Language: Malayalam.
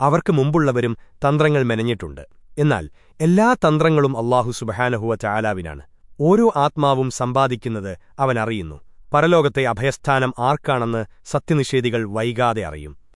അവർക്ക് മുമ്പുള്ളവരും തന്ത്രങ്ങൾ മെനഞ്ഞിട്ടുണ്ട്. എന്നാൽ എല്ലാ തന്ത്രങ്ങളും അള്ളാഹു സുബഹാനഹുവ ചായാലാവിനാണ് ഓരോ ആത്മാവും സമ്പാദിക്കുന്നത് അവനറിയുന്നു പരലോകത്തെ അഭയസ്ഥാനം ആർക്കാണെന്ന് സത്യനിഷേധികൾ വൈകാതെ അറിയും.